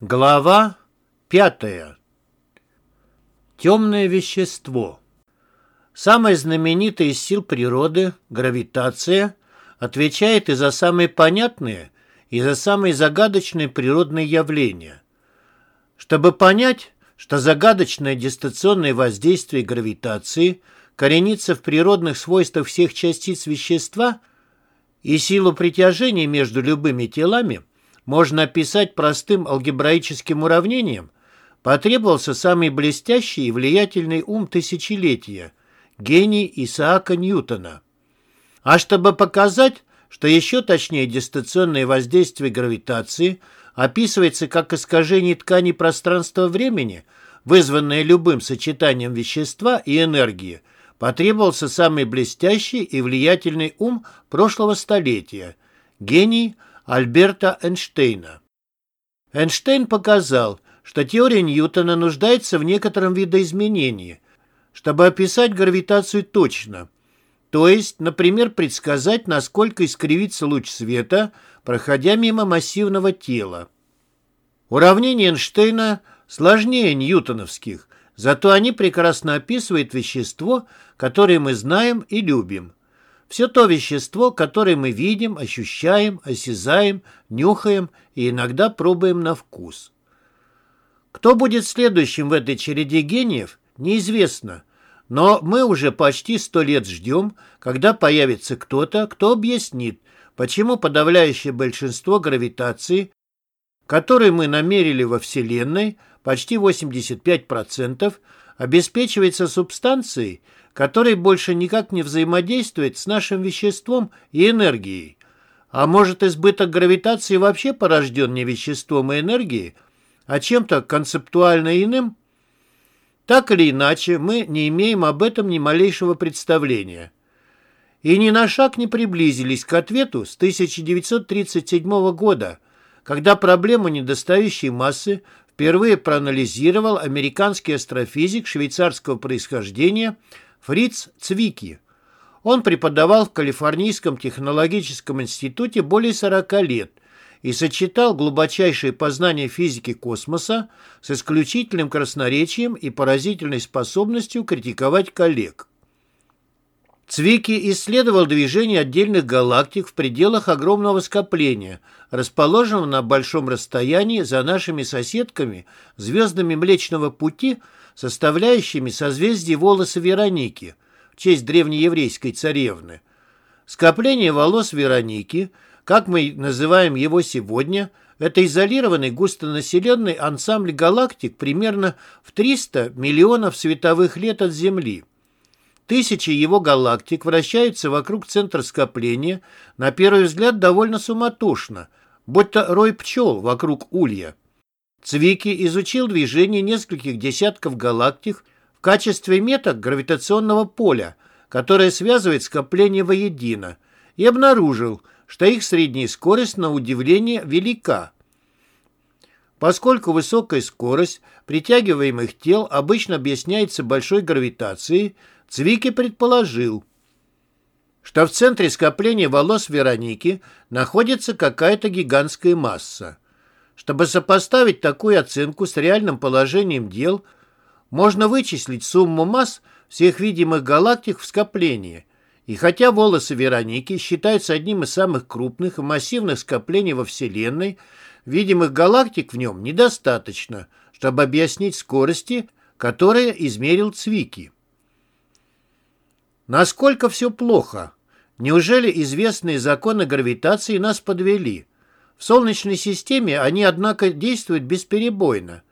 Глава пятая. Темное вещество. Самая знаменитая из сил природы, гравитация, отвечает и за самые понятные, и за самые загадочные природные явления. Чтобы понять, что загадочное дистанционное воздействие гравитации коренится в природных свойствах всех частиц вещества и силу притяжения между любыми телами – можно описать простым алгебраическим уравнением, потребовался самый блестящий и влиятельный ум тысячелетия – гений Исаака Ньютона. А чтобы показать, что еще точнее дистанционное воздействие гравитации описывается как искажение ткани пространства-времени, вызванное любым сочетанием вещества и энергии, потребовался самый блестящий и влиятельный ум прошлого столетия – гений – Альберта Эйнштейна. Эйнштейн показал, что теория Ньютона нуждается в некотором видоизменении, чтобы описать гравитацию точно, то есть, например, предсказать, насколько искривится луч света, проходя мимо массивного тела. Уравнения Эйнштейна сложнее ньютоновских, зато они прекрасно описывают вещество, которое мы знаем и любим. Все то вещество, которое мы видим, ощущаем, осязаем, нюхаем и иногда пробуем на вкус. Кто будет следующим в этой череде гениев, неизвестно. Но мы уже почти сто лет ждем, когда появится кто-то, кто объяснит, почему подавляющее большинство гравитации, которую мы намерили во Вселенной, почти 85%, обеспечивается субстанцией, который больше никак не взаимодействует с нашим веществом и энергией. А может, избыток гравитации вообще порожден не веществом и энергией, а чем-то концептуально иным? Так или иначе, мы не имеем об этом ни малейшего представления. И ни на шаг не приблизились к ответу с 1937 года, когда проблему недостающей массы впервые проанализировал американский астрофизик швейцарского происхождения Фриц Цвики. Он преподавал в Калифорнийском технологическом институте более 40 лет и сочетал глубочайшие познания физики космоса с исключительным красноречием и поразительной способностью критиковать коллег. Цвики исследовал движение отдельных галактик в пределах огромного скопления, расположенного на большом расстоянии за нашими соседками, звездами Млечного Пути – составляющими созвездие волоса Вероники в честь древнееврейской царевны. Скопление волос Вероники, как мы называем его сегодня, это изолированный густонаселенный ансамбль галактик примерно в 300 миллионов световых лет от Земли. Тысячи его галактик вращаются вокруг центра скопления, на первый взгляд довольно суматошно, будто рой пчел вокруг улья. Цвики изучил движение нескольких десятков галактик в качестве метод гравитационного поля, которое связывает скопление воедино, и обнаружил, что их средняя скорость на удивление велика. Поскольку высокая скорость притягиваемых тел обычно объясняется большой гравитацией, Цвики предположил, что в центре скопления волос Вероники находится какая-то гигантская масса. Чтобы сопоставить такую оценку с реальным положением дел, можно вычислить сумму масс всех видимых галактик в скоплении. И хотя волосы Вероники считаются одним из самых крупных и массивных скоплений во Вселенной, видимых галактик в нем недостаточно, чтобы объяснить скорости, которые измерил Цвики. Насколько все плохо? Неужели известные законы гравитации нас подвели? В Солнечной системе они, однако, действуют бесперебойно.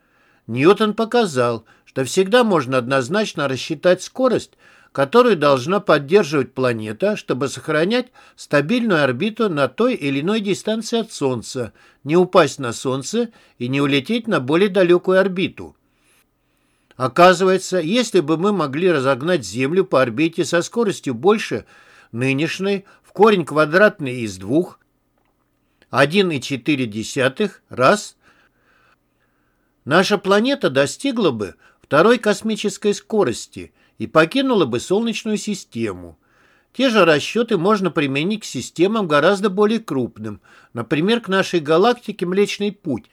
Ньютон показал, что всегда можно однозначно рассчитать скорость, которую должна поддерживать планета, чтобы сохранять стабильную орбиту на той или иной дистанции от Солнца, не упасть на Солнце и не улететь на более далекую орбиту. Оказывается, если бы мы могли разогнать Землю по орбите со скоростью больше нынешней в корень квадратный из двух, 1,4 раз, наша планета достигла бы второй космической скорости и покинула бы Солнечную систему. Те же расчеты можно применить к системам гораздо более крупным, например, к нашей галактике Млечный Путь,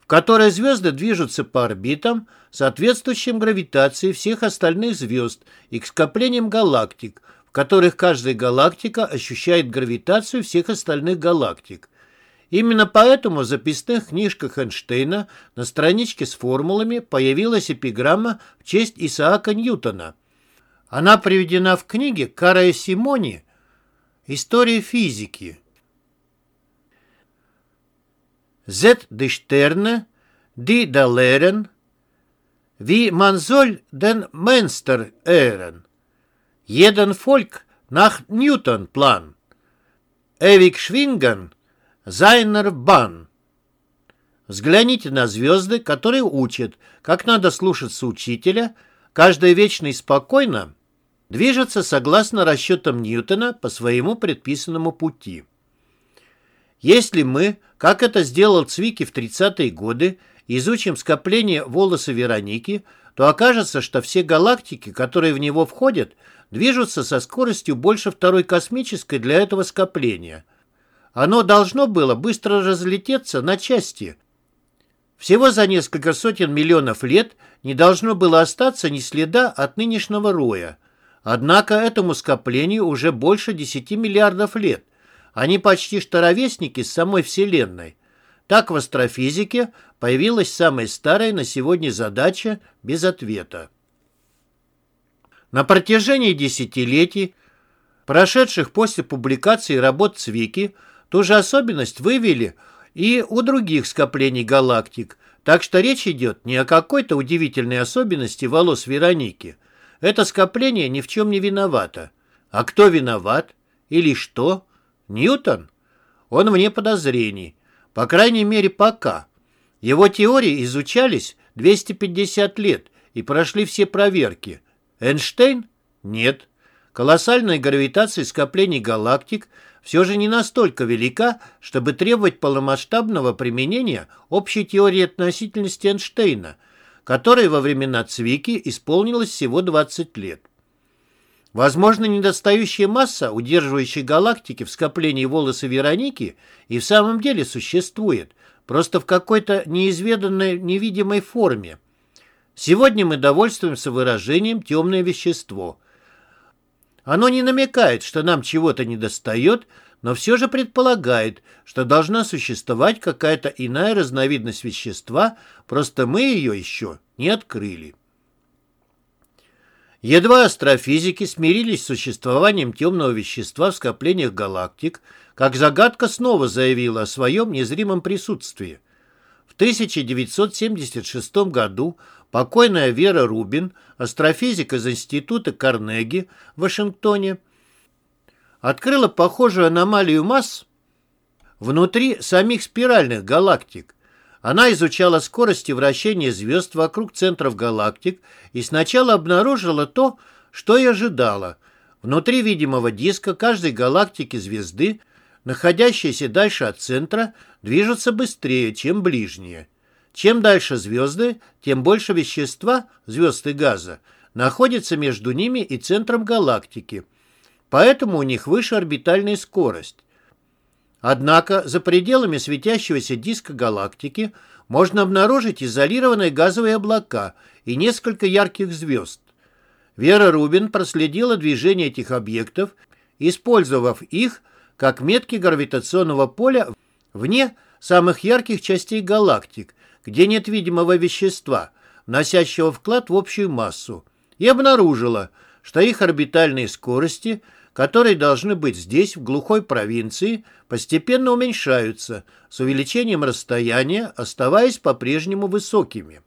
в которой звезды движутся по орбитам, соответствующим гравитации всех остальных звезд и к скоплениям галактик, которых каждая галактика ощущает гравитацию всех остальных галактик. Именно поэтому в записных книжках Эйнштейна на страничке с формулами появилась эпиграмма в честь Исаака Ньютона. Она приведена в книге Карая Симони «История физики». Sterne, die da lehren, wie man soll den Mönster ehren. Jeden Volk nach Newton-Plan. Ewig schwingen seiner Bahn. Взгляните на звезды, которые учат, как надо слушаться учителя, каждая вечно и спокойно движется согласно расчетам Ньютона по своему предписанному пути. Если мы, как это сделал Цвики в 30-е годы, изучим скопление волоса Вероники, то окажется, что все галактики, которые в него входят, движутся со скоростью больше второй космической для этого скопления. Оно должно было быстро разлететься на части. Всего за несколько сотен миллионов лет не должно было остаться ни следа от нынешнего роя. Однако этому скоплению уже больше 10 миллиардов лет – они почти что ровесники с самой Вселенной. Так в астрофизике появилась самая старая на сегодня задача без ответа. На протяжении десятилетий, прошедших после публикации работ Цвики, ту же особенность вывели и у других скоплений галактик, так что речь идет не о какой-то удивительной особенности волос Вероники. Это скопление ни в чем не виновато. А кто виноват? Или что? Ньютон? Он вне подозрений. По крайней мере, пока. Его теории изучались 250 лет и прошли все проверки. Эйнштейн? Нет. Колоссальная гравитация скоплений галактик все же не настолько велика, чтобы требовать полномасштабного применения общей теории относительности Эйнштейна, которой во времена Цвики исполнилось всего 20 лет. Возможно, недостающая масса, удерживающая галактики в скоплении волоса Вероники, и в самом деле существует, просто в какой-то неизведанной невидимой форме. Сегодня мы довольствуемся выражением «темное вещество». Оно не намекает, что нам чего-то недостает, но все же предполагает, что должна существовать какая-то иная разновидность вещества, просто мы ее еще не открыли. Едва астрофизики смирились с существованием темного вещества в скоплениях галактик, как загадка снова заявила о своем незримом присутствии. В 1976 году покойная Вера Рубин, астрофизик из Института Карнеги в Вашингтоне, открыла похожую аномалию масс внутри самих спиральных галактик, она изучала скорости вращения звезд вокруг центров галактик и сначала обнаружила то, что и ожидала. Внутри видимого диска каждой галактики звезды, находящиеся дальше от центра, движутся быстрее, чем ближние. Чем дальше звезды, тем больше вещества, звезд и газа, находится между ними и центром галактики. Поэтому у них выше орбитальная скорость. Однако за пределами светящегося диска галактики можно обнаружить изолированные газовые облака и несколько ярких звезд. Вера Рубин проследила движение этих объектов, использовав их как метки гравитационного поля вне самых ярких частей галактик, где нет видимого вещества, вносящего вклад в общую массу, и обнаружила, что их орбитальные скорости – которые должны быть здесь, в глухой провинции, постепенно уменьшаются с увеличением расстояния, оставаясь по-прежнему высокими.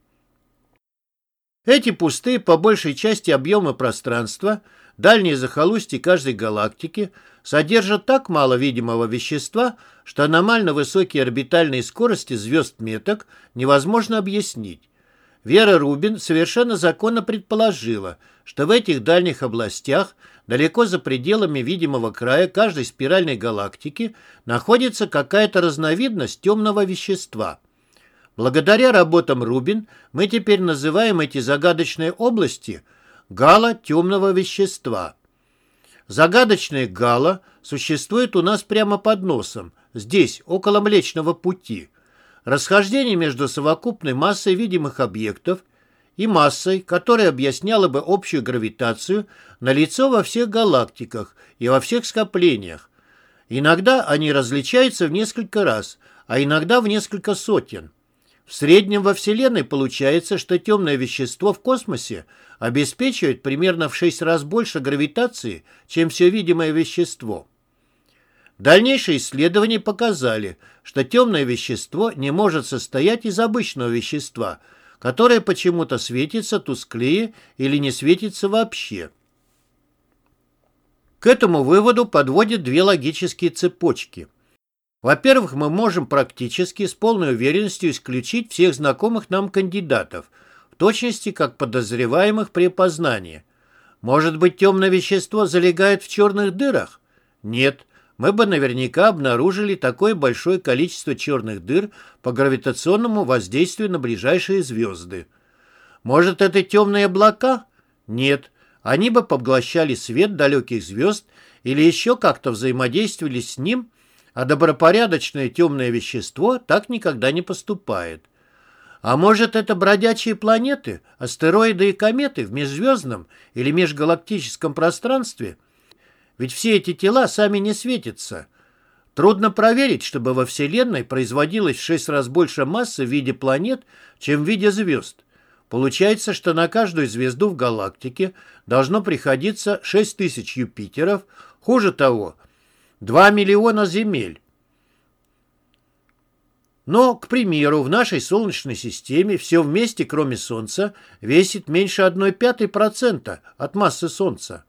Эти пустые по большей части объемы пространства, дальние захолустья каждой галактики, содержат так мало видимого вещества, что аномально высокие орбитальные скорости звезд-меток невозможно объяснить. Вера Рубин совершенно законно предположила, что в этих дальних областях, далеко за пределами видимого края каждой спиральной галактики, находится какая-то разновидность темного вещества. Благодаря работам Рубин мы теперь называем эти загадочные области гало темного вещества. Загадочное гало существует у нас прямо под носом, здесь, около Млечного Пути – Расхождение между совокупной массой видимых объектов и массой, которая объясняла бы общую гравитацию, налицо во всех галактиках и во всех скоплениях. Иногда они различаются в несколько раз, а иногда в несколько сотен. В среднем во Вселенной получается, что темное вещество в космосе обеспечивает примерно в 6 раз больше гравитации, чем все видимое вещество. Дальнейшие исследования показали, что темное вещество не может состоять из обычного вещества, которое почему-то светится тусклее или не светится вообще. К этому выводу подводят две логические цепочки. Во-первых, мы можем практически с полной уверенностью исключить всех знакомых нам кандидатов, в точности как подозреваемых при опознании. Может быть, темное вещество залегает в черных дырах? Нет мы бы наверняка обнаружили такое большое количество черных дыр по гравитационному воздействию на ближайшие звезды. Может, это темные облака? Нет. Они бы поглощали свет далеких звезд или еще как-то взаимодействовали с ним, а добропорядочное темное вещество так никогда не поступает. А может, это бродячие планеты, астероиды и кометы в межзвездном или межгалактическом пространстве – ведь все эти тела сами не светятся. Трудно проверить, чтобы во Вселенной производилось в шесть раз больше массы в виде планет, чем в виде звезд. Получается, что на каждую звезду в галактике должно приходиться 6 тысяч Юпитеров, хуже того, 2 миллиона Земель. Но, к примеру, в нашей Солнечной системе все вместе, кроме Солнца, весит меньше 1,5% от массы Солнца.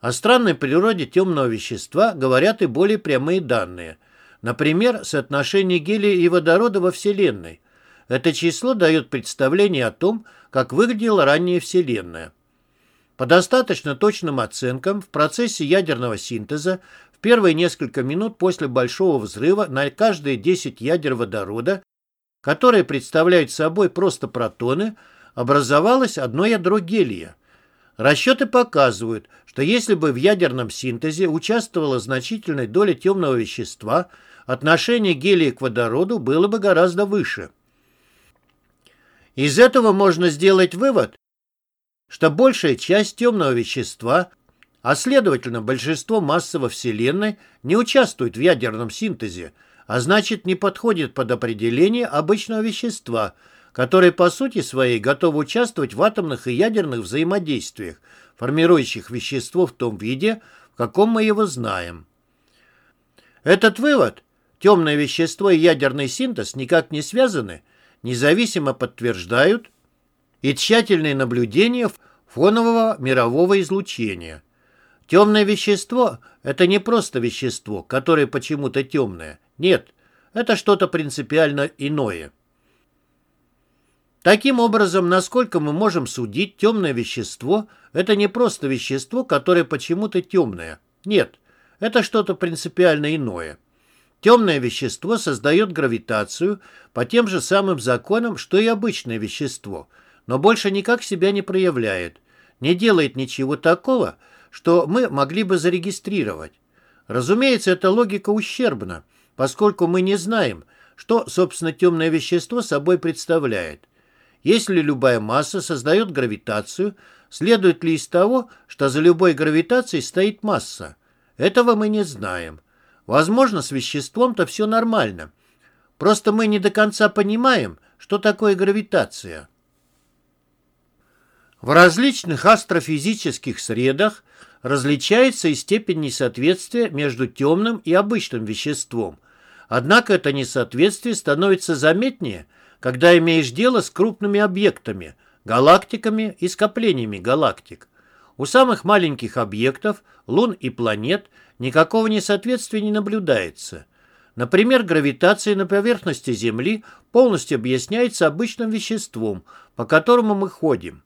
О странной природе темного вещества говорят и более прямые данные. Например, соотношение гелия и водорода во Вселенной. Это число дает представление о том, как выглядела ранняя Вселенная. По достаточно точным оценкам, в процессе ядерного синтеза первые несколько минут после Большого взрыва на каждые 10 ядер водорода, которые представляют собой просто протоны, образовалось одно ядро гелия – Расчеты показывают, что если бы в ядерном синтезе участвовала значительная доля темного вещества, отношение гелия к водороду было бы гораздо выше. Из этого можно сделать вывод, что большая часть темного вещества, а следовательно большинство массы Вселенной, не участвует в ядерном синтезе, а значит не подходит под определение обычного вещества – которые по сути своей готовы участвовать в атомных и ядерных взаимодействиях, формирующих вещество в том виде, в каком мы его знаем. Этот вывод, темное вещество и ядерный синтез никак не связаны, независимо подтверждают и тщательные наблюдения фонового мирового излучения. Темное вещество – это не просто вещество, которое почему-то темное. Нет, это что-то принципиально иное. Таким образом, насколько мы можем судить, темное вещество – это не просто вещество, которое почему-то темное. Нет, это что-то принципиально иное. Темное вещество создает гравитацию по тем же самым законам, что и обычное вещество, но больше никак себя не проявляет, не делает ничего такого, что мы могли бы зарегистрировать. Разумеется, эта логика ущербна, поскольку мы не знаем, что, собственно, темное вещество собой представляет – если любая масса создает гравитацию, следует ли из того, что за любой гравитацией стоит масса? Этого мы не знаем. Возможно, с веществом-то все нормально. Просто мы не до конца понимаем, что такое гравитация. В различных астрофизических средах различается и степень несоответствия между темным и обычным веществом. Однако это несоответствие становится заметнее – когда имеешь дело с крупными объектами, галактиками и скоплениями галактик. У самых маленьких объектов, лун и планет, никакого несоответствия не наблюдается. Например, гравитация на поверхности Земли полностью объясняется обычным веществом, по которому мы ходим.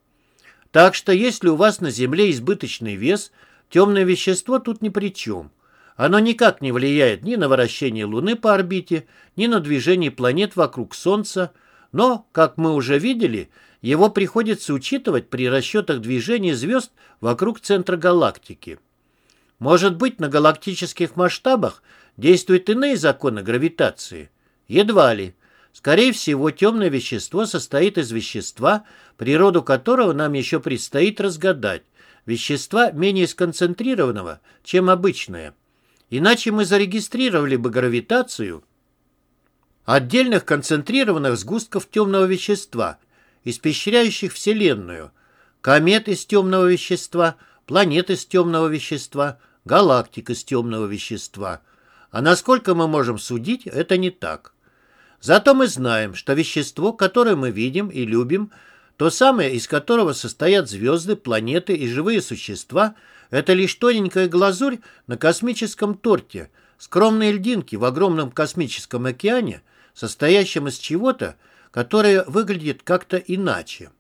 Так что если у вас на Земле избыточный вес, темное вещество тут ни при чем. Оно никак не влияет ни на вращение Луны по орбите, ни на движение планет вокруг Солнца, но, как мы уже видели, его приходится учитывать при расчетах движения звезд вокруг центра галактики. Может быть, на галактических масштабах действуют иные законы гравитации? Едва ли. Скорее всего, темное вещество состоит из вещества, природу которого нам еще предстоит разгадать, вещества менее сконцентрированного, чем обычное. Иначе мы зарегистрировали бы гравитацию отдельных концентрированных сгустков темного вещества, испещряющих Вселенную, комет из темного вещества, планет из темного вещества, галактик из темного вещества. А насколько мы можем судить, это не так. Зато мы знаем, что вещество, которое мы видим и любим, то самое, из которого состоят звезды, планеты и живые существа, это лишь тоненькая глазурь на космическом торте, скромные льдинки в огромном космическом океане, состоящем из чего-то, которое выглядит как-то иначе.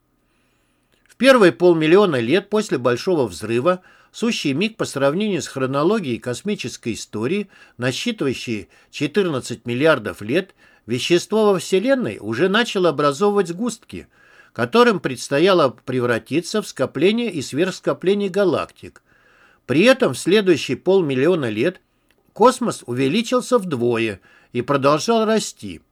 В первые полмиллиона лет после Большого взрыва сущий миг по сравнению с хронологией космической истории, насчитывающей 14 миллиардов лет, Вещество во Вселенной уже начало образовывать сгустки, которым предстояло превратиться в скопление и сверхскопление галактик. При этом в следующие полмиллиона лет космос увеличился вдвое и продолжал расти.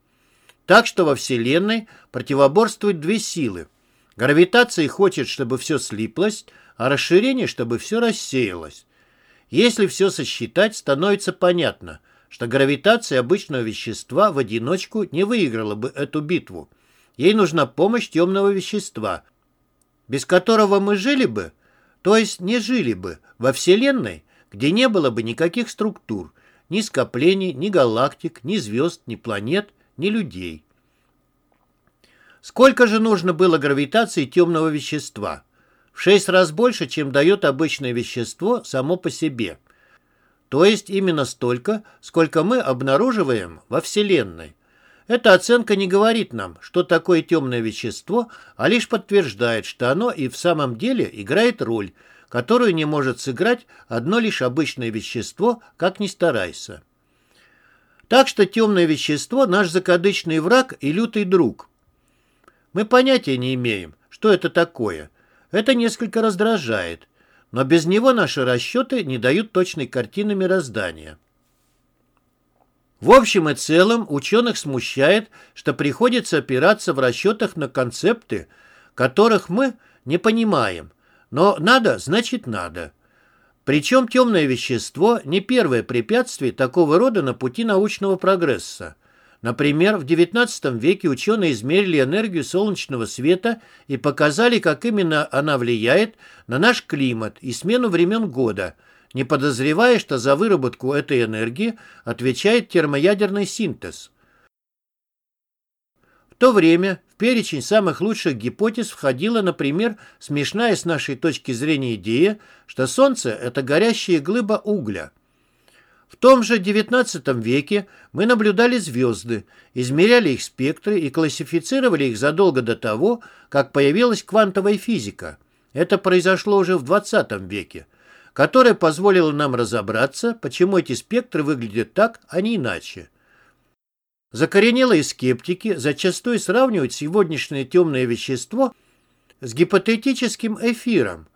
Так что во Вселенной противоборствуют две силы. Гравитация хочет, чтобы все слиплось, а расширение, чтобы все рассеялось. Если все сосчитать, становится понятно – что гравитация обычного вещества в одиночку не выиграла бы эту битву. Ей нужна помощь темного вещества, без которого мы жили бы, то есть не жили бы, во Вселенной, где не было бы никаких структур, ни скоплений, ни галактик, ни звезд, ни планет, ни людей. Сколько же нужно было гравитации темного вещества? В шесть раз больше, чем дает обычное вещество само по себе – то есть именно столько, сколько мы обнаруживаем во Вселенной. Эта оценка не говорит нам, что такое темное вещество, а лишь подтверждает, что оно и в самом деле играет роль, которую не может сыграть одно лишь обычное вещество, как ни старайся. Так что темное вещество – наш закадычный враг и лютый друг. Мы понятия не имеем, что это такое. Это несколько раздражает – но без него наши расчеты не дают точной картины мироздания. В общем и целом ученых смущает, что приходится опираться в расчетах на концепты, которых мы не понимаем. Но надо, значит надо. Причем темное вещество не первое препятствие такого рода на пути научного прогресса. Например, в XIX веке ученые измерили энергию солнечного света и показали, как именно она влияет на наш климат и смену времен года, не подозревая, что за выработку этой энергии отвечает термоядерный синтез. В то время в перечень самых лучших гипотез входила, например, смешная с нашей точки зрения идея, что Солнце – это горящая глыба угля – в том же XIX веке мы наблюдали звезды, измеряли их спектры и классифицировали их задолго до того, как появилась квантовая физика. Это произошло уже в XX веке, которая позволила нам разобраться, почему эти спектры выглядят так, а не иначе. Закоренелые скептики зачастую сравнивают сегодняшнее темное вещество с гипотетическим эфиром –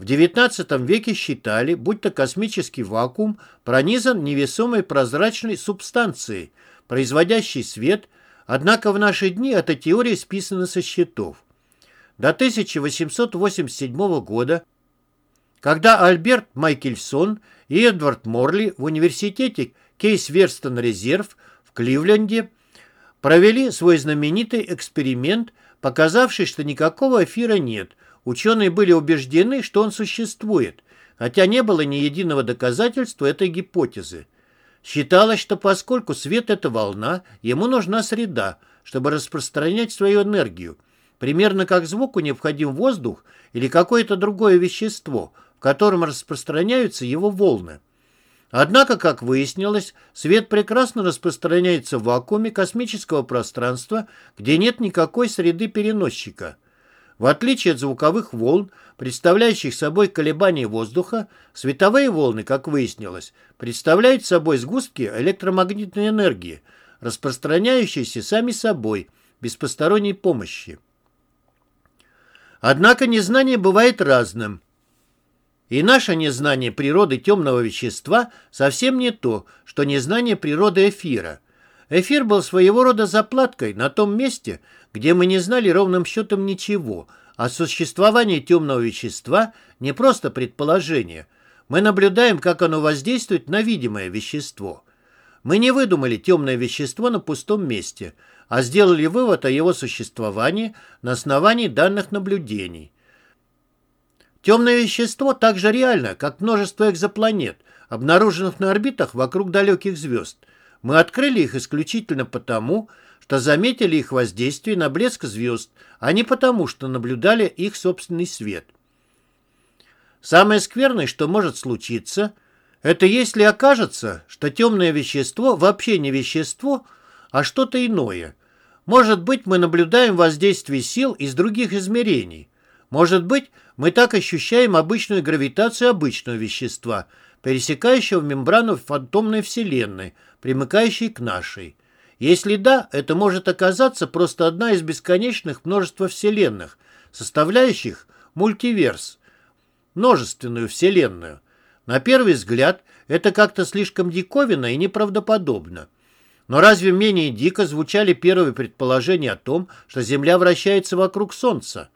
в XIX веке считали, будто космический вакуум пронизан невесомой прозрачной субстанцией, производящей свет, однако в наши дни эта теория списана со счетов. До 1887 года, когда Альберт Майкельсон и Эдвард Морли в университете Кейс-Верстон-Резерв в Кливленде провели свой знаменитый эксперимент, показавший, что никакого эфира нет – Ученые были убеждены, что он существует, хотя не было ни единого доказательства этой гипотезы. Считалось, что поскольку свет – это волна, ему нужна среда, чтобы распространять свою энергию, примерно как звуку необходим воздух или какое-то другое вещество, в котором распространяются его волны. Однако, как выяснилось, свет прекрасно распространяется в вакууме космического пространства, где нет никакой среды переносчика – в отличие от звуковых волн, представляющих собой колебания воздуха, световые волны, как выяснилось, представляют собой сгустки электромагнитной энергии, распространяющиеся сами собой, без посторонней помощи. Однако незнание бывает разным. И наше незнание природы темного вещества совсем не то, что незнание природы эфира. Эфир был своего рода заплаткой на том месте, где мы не знали ровным счетом ничего, а существование темного вещества не просто предположение. Мы наблюдаем, как оно воздействует на видимое вещество. Мы не выдумали темное вещество на пустом месте, а сделали вывод о его существовании на основании данных наблюдений. Темное вещество так же реально, как множество экзопланет, обнаруженных на орбитах вокруг далеких звезд. Мы открыли их исключительно потому, что заметили их воздействие на блеск звезд, а не потому, что наблюдали их собственный свет. Самое скверное, что может случиться, это если окажется, что темное вещество вообще не вещество, а что-то иное. Может быть, мы наблюдаем воздействие сил из других измерений. Может быть, мы так ощущаем обычную гравитацию обычного вещества, пересекающего мембрану фантомной Вселенной, примыкающей к нашей. Если да, это может оказаться просто одна из бесконечных множества вселенных, составляющих мультиверс, множественную вселенную. На первый взгляд, это как-то слишком диковинно и неправдоподобно. Но разве менее дико звучали первые предположения о том, что Земля вращается вокруг Солнца?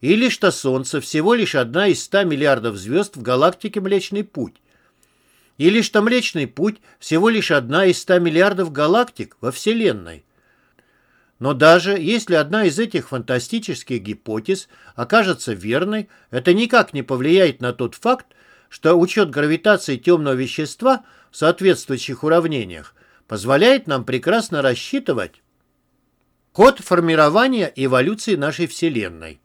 Или что Солнце всего лишь одна из 100 миллиардов звезд в галактике Млечный Путь? Или что Млечный Путь всего лишь одна из 100 миллиардов галактик во Вселенной? Но даже если одна из этих фантастических гипотез окажется верной, это никак не повлияет на тот факт, что учет гравитации темного вещества в соответствующих уравнениях позволяет нам прекрасно рассчитывать ход формирования и эволюции нашей Вселенной.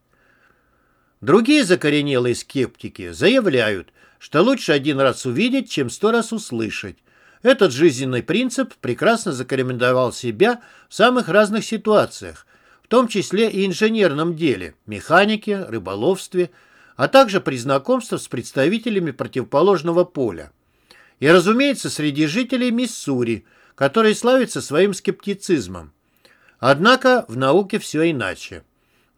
Другие закоренелые скептики заявляют, что лучше один раз увидеть, чем сто раз услышать. Этот жизненный принцип прекрасно зарекомендовал себя в самых разных ситуациях, в том числе и инженерном деле, механике, рыболовстве, а также при знакомстве с представителями противоположного поля. И, разумеется, среди жителей Миссури, которые славятся своим скептицизмом. Однако в науке все иначе.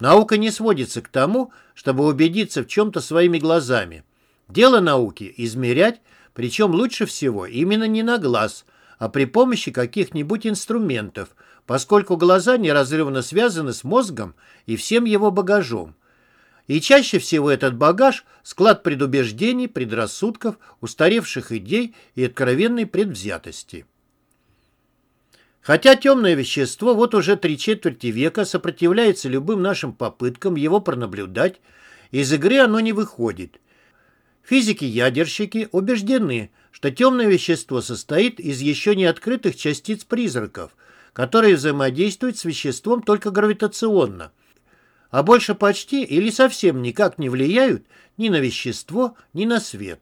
Наука не сводится к тому, чтобы убедиться в чем-то своими глазами. Дело науки – измерять, причем лучше всего именно не на глаз, а при помощи каких-нибудь инструментов, поскольку глаза неразрывно связаны с мозгом и всем его багажом. И чаще всего этот багаж – склад предубеждений, предрассудков, устаревших идей и откровенной предвзятости. Хотя темное вещество вот уже три четверти века сопротивляется любым нашим попыткам его пронаблюдать, из игры оно не выходит. Физики-ядерщики убеждены, что темное вещество состоит из еще не открытых частиц-призраков, которые взаимодействуют с веществом только гравитационно, а больше почти или совсем никак не влияют ни на вещество, ни на свет.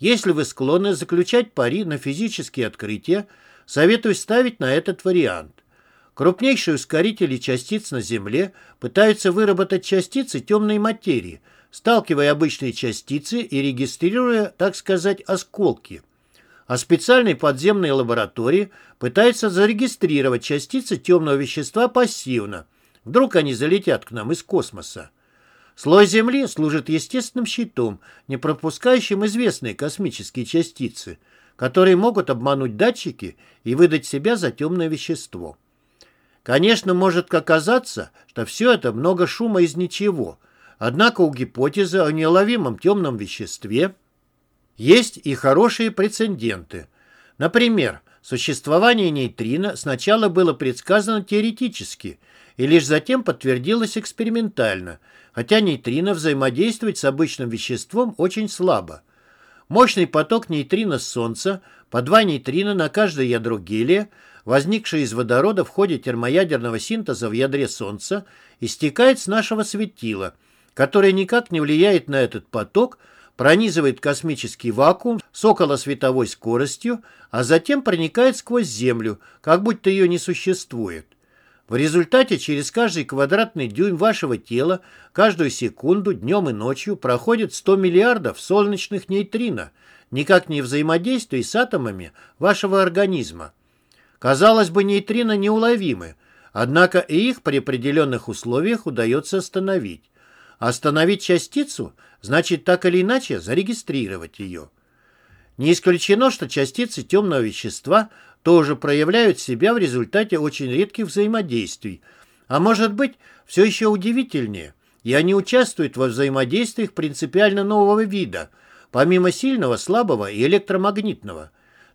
Если вы склонны заключать пари на физические открытия, Советую ставить на этот вариант. Крупнейшие ускорители частиц на Земле пытаются выработать частицы темной материи, сталкивая обычные частицы и регистрируя, так сказать, осколки. А специальные подземные лаборатории пытаются зарегистрировать частицы темного вещества пассивно. Вдруг они залетят к нам из космоса. Слой Земли служит естественным щитом, не пропускающим известные космические частицы – которые могут обмануть датчики и выдать себя за темное вещество. Конечно, может оказаться, что все это много шума из ничего, однако у гипотезы о неуловимом темном веществе есть и хорошие прецеденты. Например, существование нейтрино сначала было предсказано теоретически и лишь затем подтвердилось экспериментально, хотя нейтрино взаимодействует с обычным веществом очень слабо. Мощный поток нейтрино с Солнца, по два нейтрино на каждое ядро гелия, возникшее из водорода в ходе термоядерного синтеза в ядре Солнца, истекает с нашего светила, которое никак не влияет на этот поток, пронизывает космический вакуум с околосветовой скоростью, а затем проникает сквозь Землю, как будто ее не существует. В результате через каждый квадратный дюйм вашего тела каждую секунду днем и ночью проходит 100 миллиардов солнечных нейтрино, никак не взаимодействуя с атомами вашего организма. Казалось бы, нейтрино неуловимы, однако и их при определенных условиях удается остановить. остановить частицу значит так или иначе зарегистрировать ее. Не исключено, что частицы темного вещества тоже проявляют себя в результате очень редких взаимодействий. А может быть, все еще удивительнее, и они участвуют во взаимодействиях принципиально нового вида, помимо сильного, слабого и электромагнитного.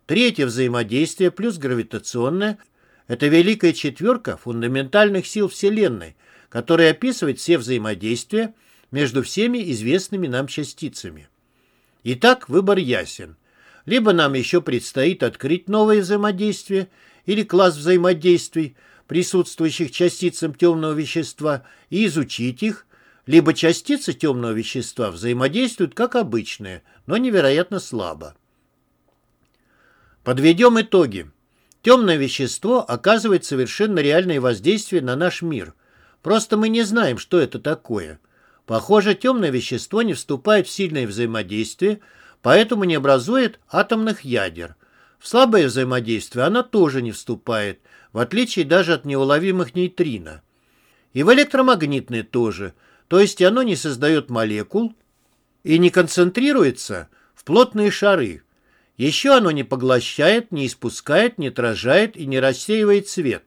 Третье взаимодействие плюс гравитационное – это великая четверка фундаментальных сил Вселенной, которая описывает все взаимодействия между всеми известными нам частицами. Итак, выбор ясен. Либо нам еще предстоит открыть новое взаимодействие или класс взаимодействий, присутствующих частицам темного вещества, и изучить их, либо частицы темного вещества взаимодействуют как обычные, но невероятно слабо. Подведем итоги. Темное вещество оказывает совершенно реальное воздействие на наш мир. Просто мы не знаем, что это такое. Похоже, темное вещество не вступает в сильное взаимодействие, поэтому не образует атомных ядер. В слабое взаимодействие оно тоже не вступает, в отличие даже от неуловимых нейтрино. И в электромагнитное тоже, то есть оно не создает молекул и не концентрируется в плотные шары. Еще оно не поглощает, не испускает, не отражает и не рассеивает свет.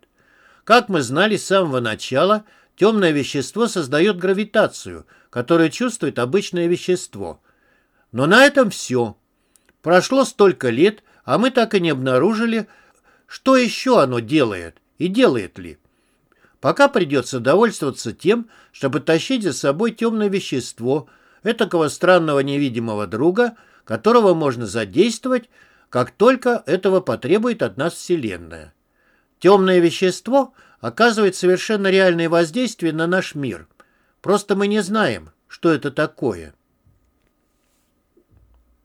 Как мы знали с самого начала – Темное вещество создает гравитацию, которую чувствует обычное вещество. Но на этом все. Прошло столько лет, а мы так и не обнаружили, что еще оно делает и делает ли. Пока придется довольствоваться тем, чтобы тащить за собой темное вещество, этакого странного невидимого друга, которого можно задействовать, как только этого потребует от нас Вселенная. Темное вещество – оказывает совершенно реальное воздействие на наш мир. Просто мы не знаем, что это такое.